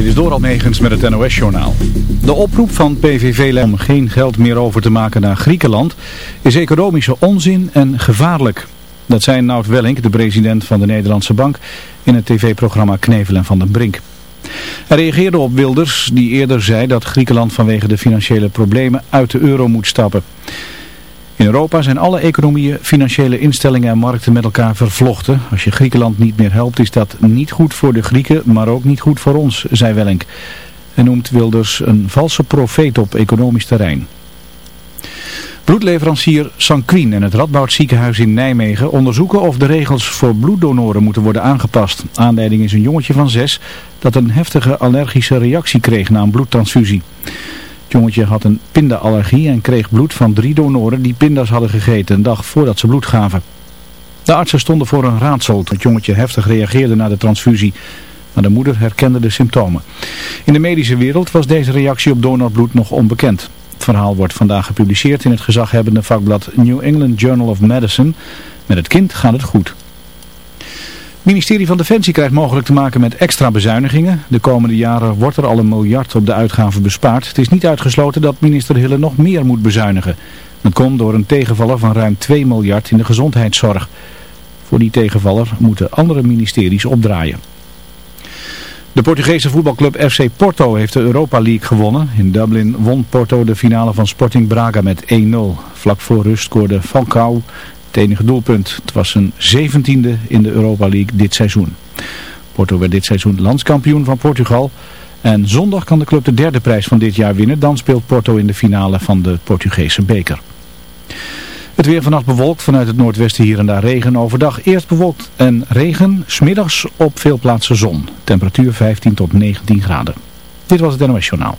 Dit is door Almegens met het NOS-journaal. De oproep van PVV om geen geld meer over te maken naar Griekenland is economische onzin en gevaarlijk. Dat zei Nout Wellink, de president van de Nederlandse Bank, in het tv-programma Knevel en Van den Brink. Hij reageerde op Wilders, die eerder zei dat Griekenland vanwege de financiële problemen uit de euro moet stappen. In Europa zijn alle economieën, financiële instellingen en markten met elkaar vervlochten. Als je Griekenland niet meer helpt is dat niet goed voor de Grieken, maar ook niet goed voor ons, zei Wellink. Hij noemt Wilders een valse profeet op economisch terrein. Bloedleverancier Sanquin en het Radboud ziekenhuis in Nijmegen onderzoeken of de regels voor bloeddonoren moeten worden aangepast. Aanleiding is een jongetje van zes dat een heftige allergische reactie kreeg na een bloedtransfusie. Het jongetje had een pindaallergie en kreeg bloed van drie donoren die pindas hadden gegeten een dag voordat ze bloed gaven. De artsen stonden voor een raadsel. Het jongetje heftig reageerde na de transfusie, maar de moeder herkende de symptomen. In de medische wereld was deze reactie op donorbloed nog onbekend. Het verhaal wordt vandaag gepubliceerd in het gezaghebbende vakblad New England Journal of Medicine. Met het kind gaat het goed. Ministerie van Defensie krijgt mogelijk te maken met extra bezuinigingen. De komende jaren wordt er al een miljard op de uitgaven bespaard. Het is niet uitgesloten dat minister Hille nog meer moet bezuinigen. Dat komt door een tegenvaller van ruim 2 miljard in de gezondheidszorg. Voor die tegenvaller moeten andere ministeries opdraaien. De Portugese voetbalclub FC Porto heeft de Europa League gewonnen. In Dublin won Porto de finale van Sporting Braga met 1-0. Vlak voor rust scoorde Falcao het enige doelpunt. Het was zijn zeventiende in de Europa League dit seizoen. Porto werd dit seizoen landskampioen van Portugal. En zondag kan de club de derde prijs van dit jaar winnen. Dan speelt Porto in de finale van de Portugese beker. Het weer vannacht bewolkt, vanuit het noordwesten hier en daar regen. Overdag eerst bewolkt en regen, smiddags op veel plaatsen zon. Temperatuur 15 tot 19 graden. Dit was het NOS Journaal.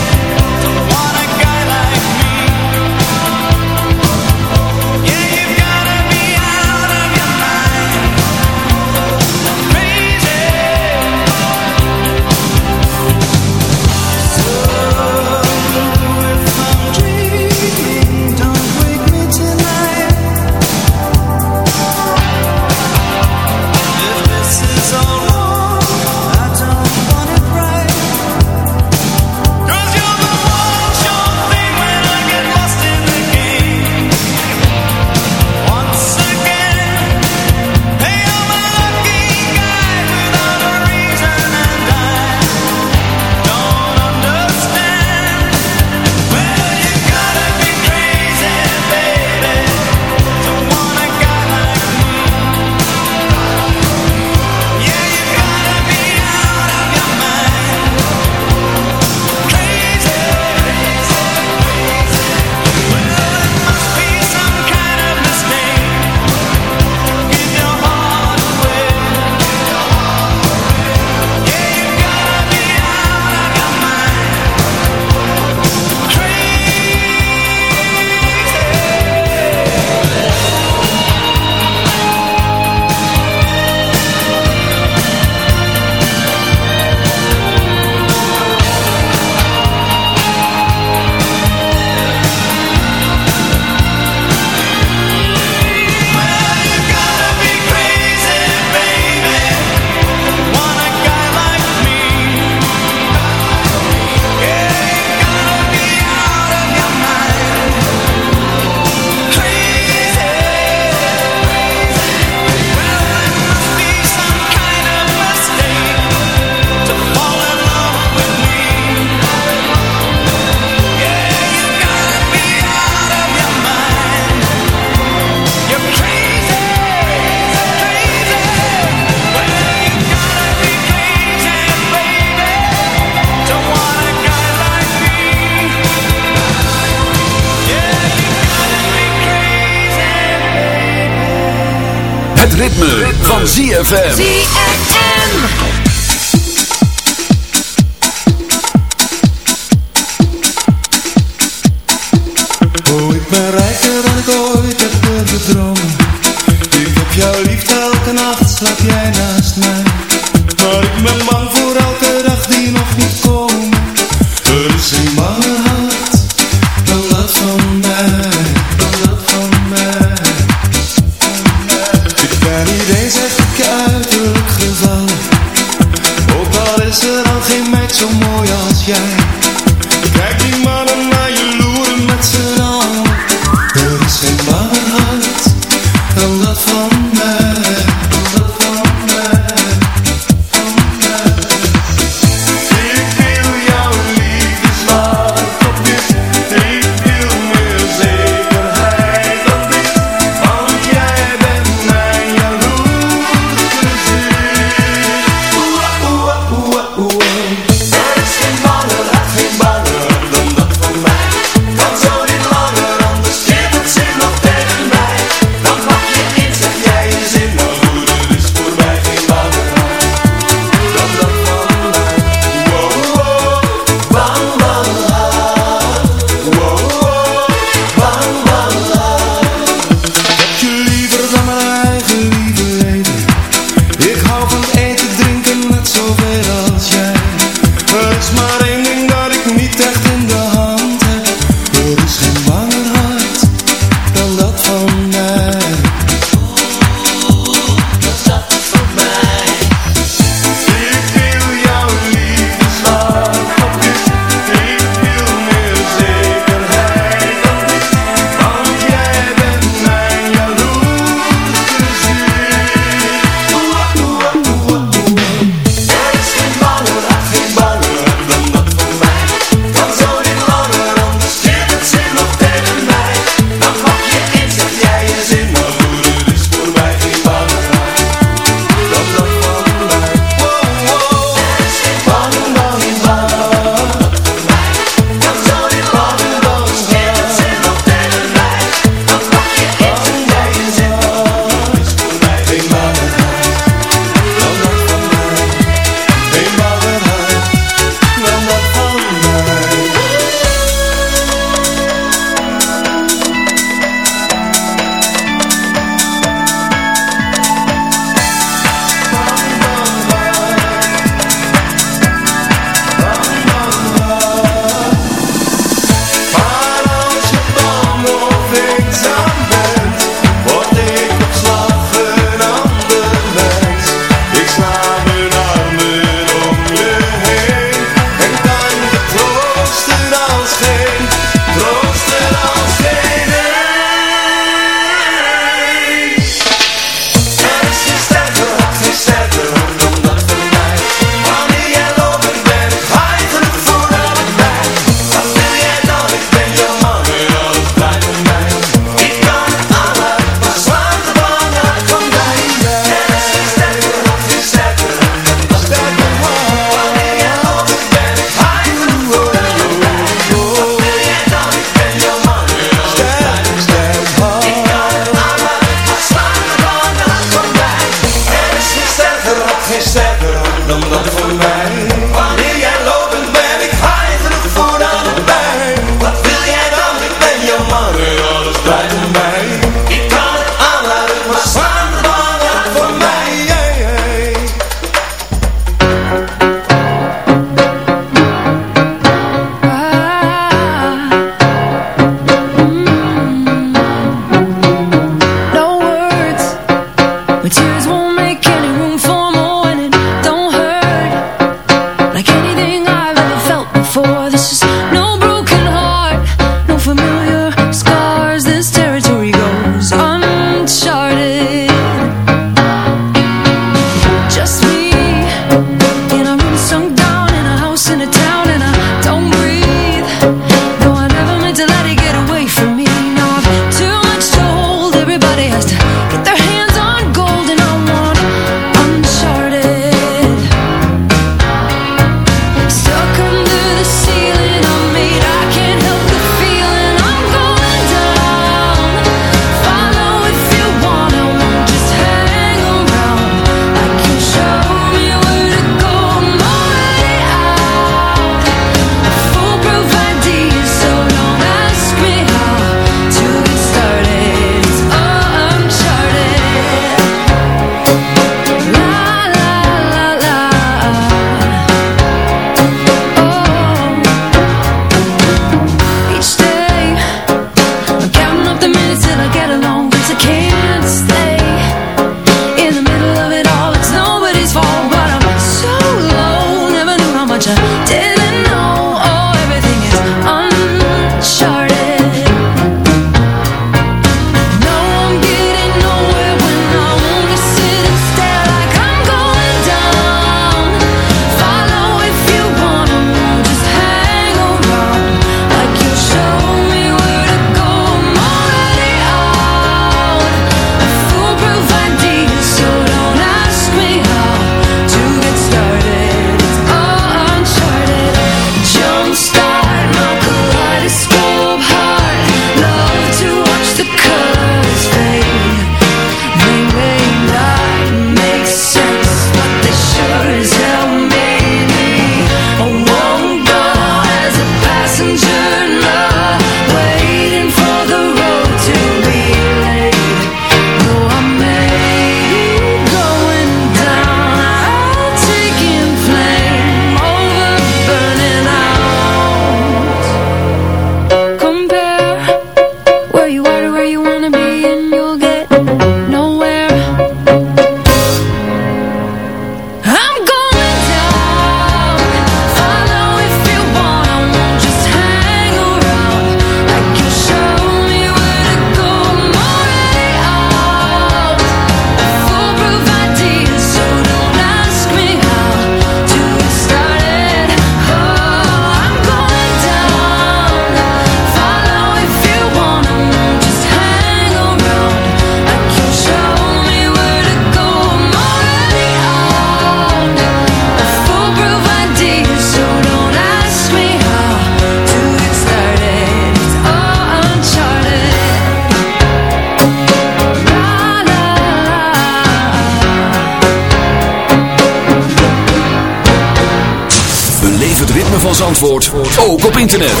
Internet.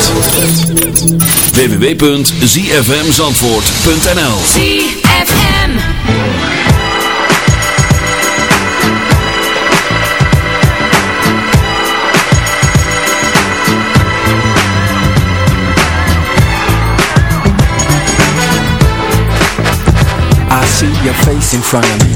www.zfmzandvoort.nl ZFM I see your face in front of me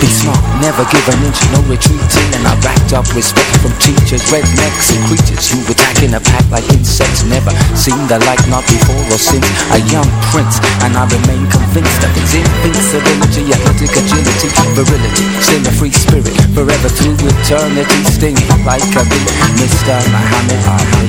be smart, never give an inch, no retreating. And I racked up respect from teachers Rednecks and creatures who attack in a pack like insects. Never seen the like, not before or since. A young prince, and I remain convinced Of his invincibility, athletic agility Virility, still a free spirit Forever through eternity Stinging like a bee Mr. Muhammad Ali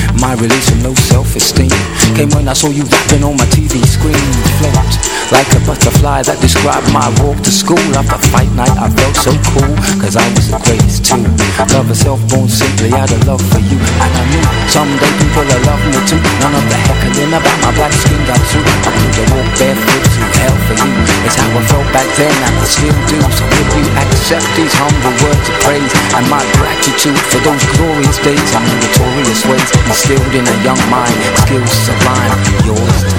My release from low self-esteem. Came when I saw you rapping on my TV screen. Flipped like a butterfly that described my walk to school. After fight night I felt so cool Cause I was the greatest too. Love herself born simply out of love for you. And I knew someday people will love me too. None of the heckling about my black skin got through. I could have walked barefoot through hell for you. It's how I felt back then and I still do. So if you accept these humble words of praise And my gratitude for those glorious days And notorious ways instilled in a young mind Skills sublime, yours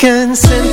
can send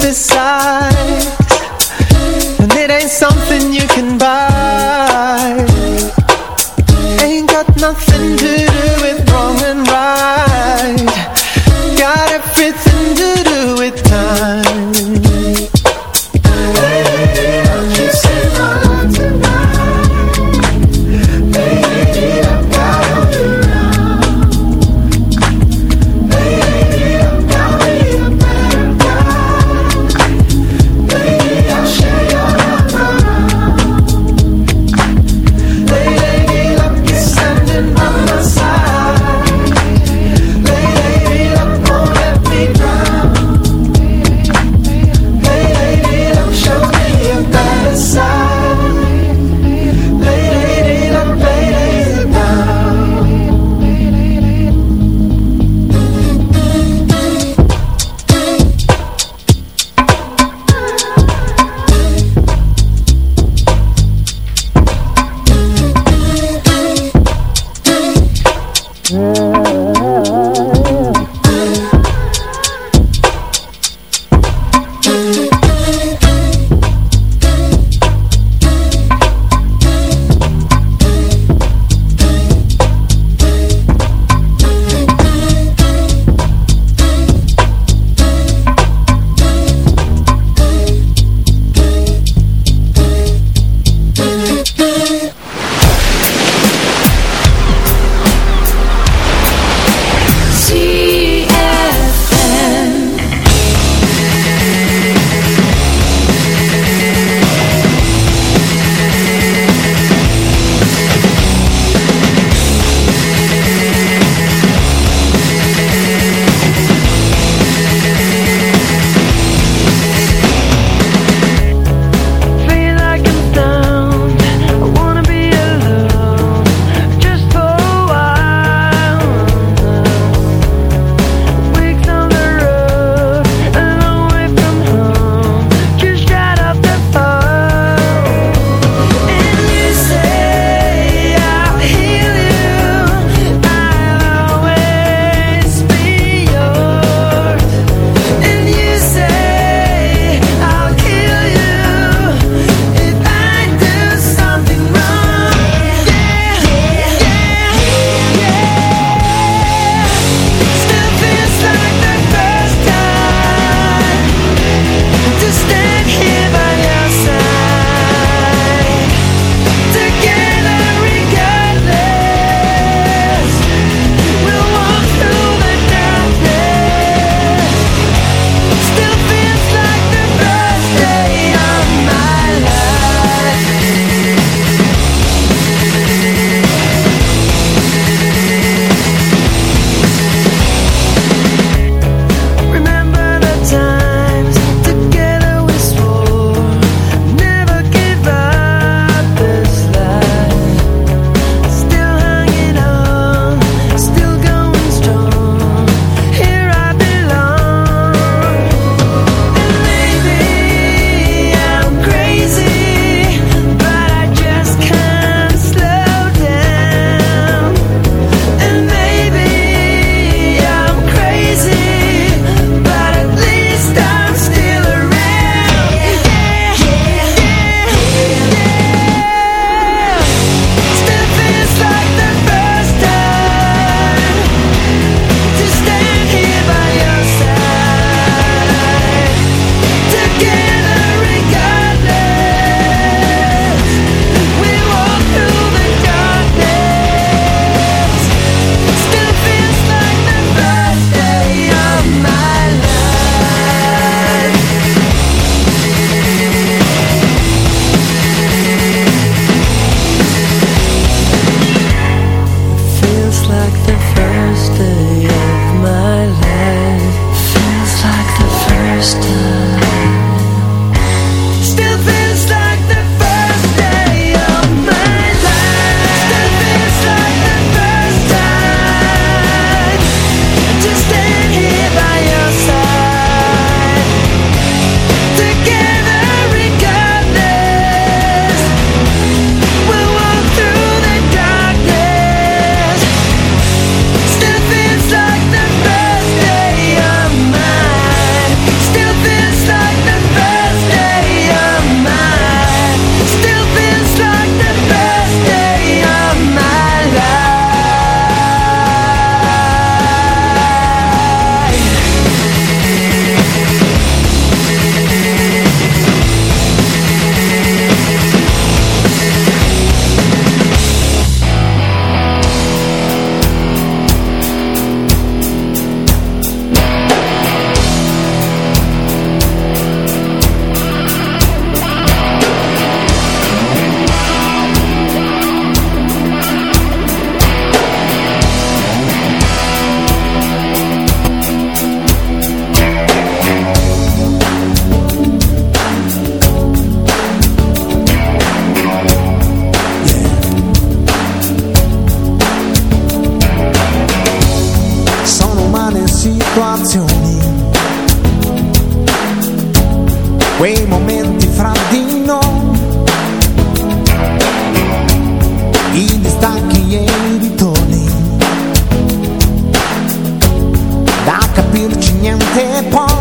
head palm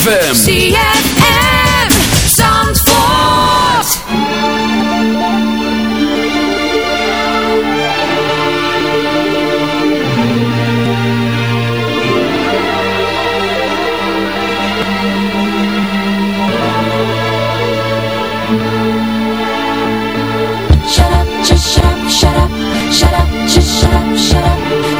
ZFM. ZFM. Zandvoort. shut up, just shut up, shut up, shut up.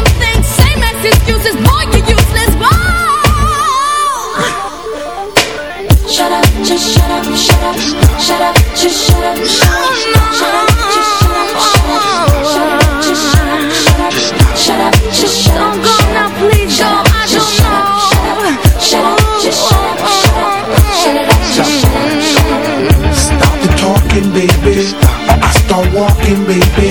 as excuses Boy, you useless Boy Shut up, just shut up, shut up Shut up, just shut up, shut up Shut up, just shut up, shut up Shut up, just shut up, shut up Shut up, just shut up, Don't go now, please go I don't know Shut up, just shut up, shut up Shut it up, just shut up, Stop the talking, baby. I start walking, baby.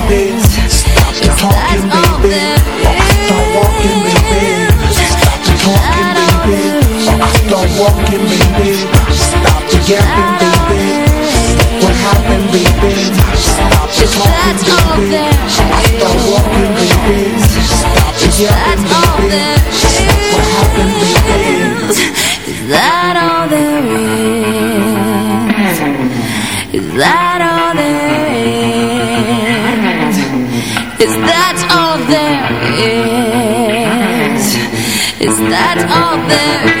Walking, baby. Stop the yapping, baby. What happened, baby? Stop the talking, baby. Start walking, baby. Stop the yapping, baby. What happened, baby? Is that all there is? Is that all there is? Is that all there is? Is that all there is?